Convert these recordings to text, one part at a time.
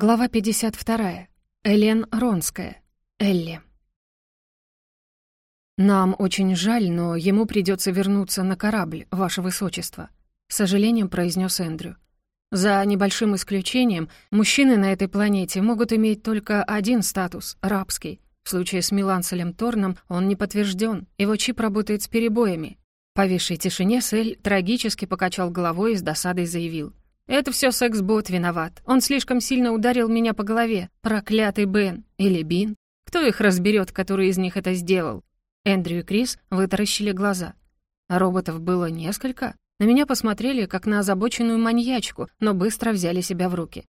Глава 52. Элен Ронская. Элли. «Нам очень жаль, но ему придется вернуться на корабль, ваше высочество», — с сожалением произнес Эндрю. «За небольшим исключением, мужчины на этой планете могут иметь только один статус — рабский. В случае с Миланселем Торном он не подтвержден, его чип работает с перебоями». Повисшей тишине Сель трагически покачал головой и с досадой заявил. Это все секс-бот виноват. Он слишком сильно ударил меня по голове. Проклятый Бен. Или Бин. Кто их разберет, который из них это сделал? Эндрю и Крис вытаращили глаза. Роботов было несколько. На меня посмотрели, как на озабоченную маньячку, но быстро взяли себя в руки.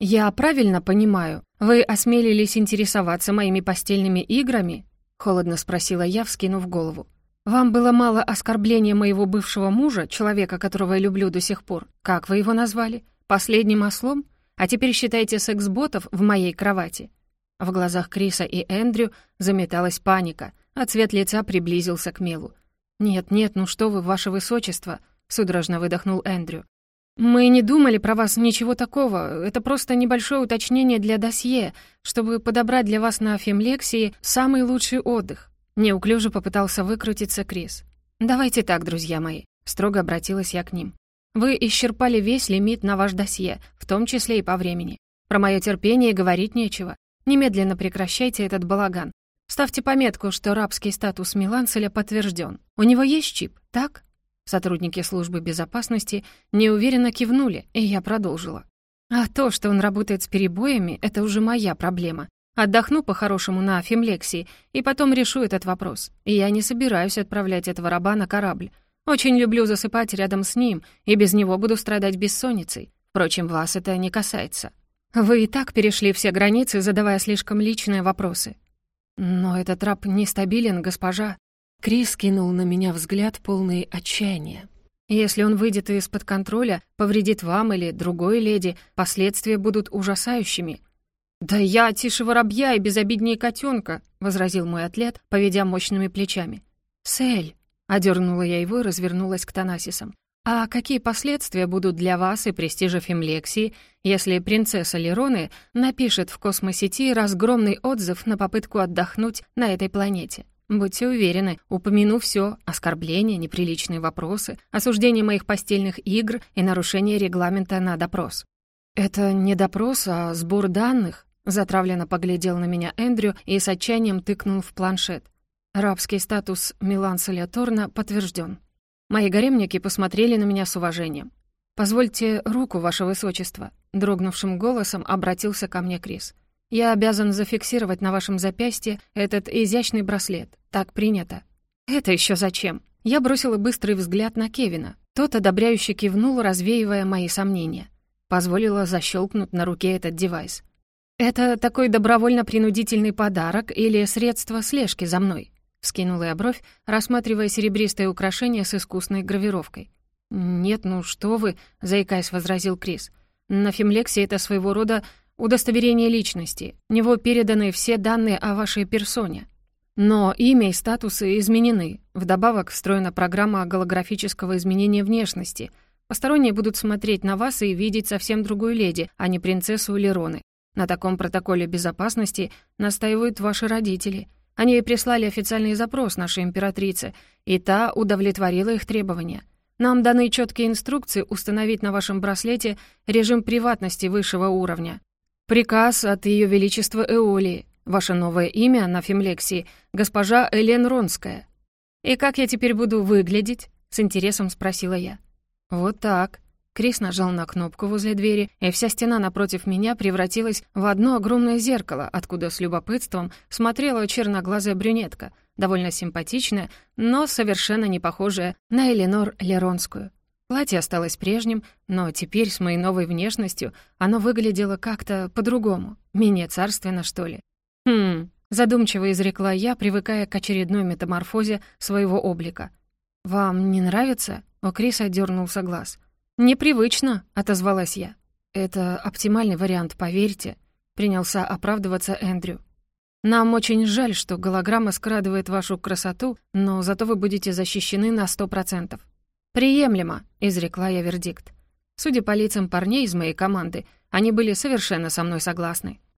«Я правильно понимаю, вы осмелились интересоваться моими постельными играми?» — холодно спросила я, вскинув голову. «Вам было мало оскорбления моего бывшего мужа, человека, которого я люблю до сих пор. Как вы его назвали? Последним ослом? А теперь считайте секс-ботов в моей кровати». В глазах Криса и Эндрю заметалась паника, а цвет лица приблизился к Мелу. «Нет, нет, ну что вы, ваше высочество!» — судорожно выдохнул Эндрю. «Мы не думали про вас ничего такого. Это просто небольшое уточнение для досье, чтобы подобрать для вас на Фемлексии самый лучший отдых. Неуклюже попытался выкрутиться Крис. «Давайте так, друзья мои», — строго обратилась я к ним. «Вы исчерпали весь лимит на ваш досье, в том числе и по времени. Про мое терпение говорить нечего. Немедленно прекращайте этот балаган. Ставьте пометку, что рабский статус Миланцеля подтвержден. У него есть чип, так?» Сотрудники службы безопасности неуверенно кивнули, и я продолжила. «А то, что он работает с перебоями, это уже моя проблема. Отдохну по-хорошему на Фимлексии и потом решу этот вопрос. И я не собираюсь отправлять этого раба на корабль. Очень люблю засыпать рядом с ним, и без него буду страдать бессонницей. Впрочем, вас это не касается. Вы и так перешли все границы, задавая слишком личные вопросы. Но этот раб нестабилен, госпожа. Крис кинул на меня взгляд, полный отчаяния. Если он выйдет из-под контроля, повредит вам или другой леди, последствия будут ужасающими. «Да я тише воробья и безобиднее котенка», — возразил мой атлет, поведя мощными плечами. «Сель», — одернула я его и развернулась к Танасисам. «А какие последствия будут для вас и престижа Фемлексии, если принцесса Лероны напишет в космосети разгромный отзыв на попытку отдохнуть на этой планете? Будьте уверены, упомяну все: оскорбления, неприличные вопросы, осуждение моих постельных игр и нарушение регламента на допрос». «Это не допрос, а сбор данных», Затравленно поглядел на меня Эндрю и с отчаянием тыкнул в планшет. Рабский статус Миланселя Торна подтвержден. Мои гаремники посмотрели на меня с уважением. «Позвольте руку, ваше высочество», — дрогнувшим голосом обратился ко мне Крис. «Я обязан зафиксировать на вашем запястье этот изящный браслет. Так принято». «Это еще зачем?» Я бросила быстрый взгляд на Кевина. Тот одобряюще кивнул, развеивая мои сомнения. Позволила защелкнуть на руке этот девайс. «Это такой добровольно-принудительный подарок или средство слежки за мной?» — вскинула я бровь, рассматривая серебристое украшение с искусной гравировкой. «Нет, ну что вы», — заикаясь, возразил Крис. «На Фимлексе это своего рода удостоверение личности. В него переданы все данные о вашей персоне. Но имя и статусы изменены. Вдобавок встроена программа голографического изменения внешности. Посторонние будут смотреть на вас и видеть совсем другую леди, а не принцессу Лероны. На таком протоколе безопасности настаивают ваши родители. Они прислали официальный запрос нашей императрице, и та удовлетворила их требования. Нам даны четкие инструкции установить на вашем браслете режим приватности высшего уровня. Приказ от Ее Величества Эолии. Ваше новое имя на Фемлексии — госпожа Элен Ронская. «И как я теперь буду выглядеть?» — с интересом спросила я. «Вот так», Крис нажал на кнопку возле двери, и вся стена напротив меня превратилась в одно огромное зеркало, откуда с любопытством смотрела черноглазая брюнетка, довольно симпатичная, но совершенно не похожая на Эленор Леронскую. Платье осталось прежним, но теперь с моей новой внешностью оно выглядело как-то по-другому, менее царственно, что ли. «Хм...» — задумчиво изрекла я, привыкая к очередной метаморфозе своего облика. «Вам не нравится?» — у Криса дернулся глаз — «Непривычно», — отозвалась я. «Это оптимальный вариант, поверьте», — принялся оправдываться Эндрю. «Нам очень жаль, что голограмма скрадывает вашу красоту, но зато вы будете защищены на сто процентов». «Приемлемо», — изрекла я вердикт. Судя по лицам парней из моей команды, Они были совершенно со мной согласны.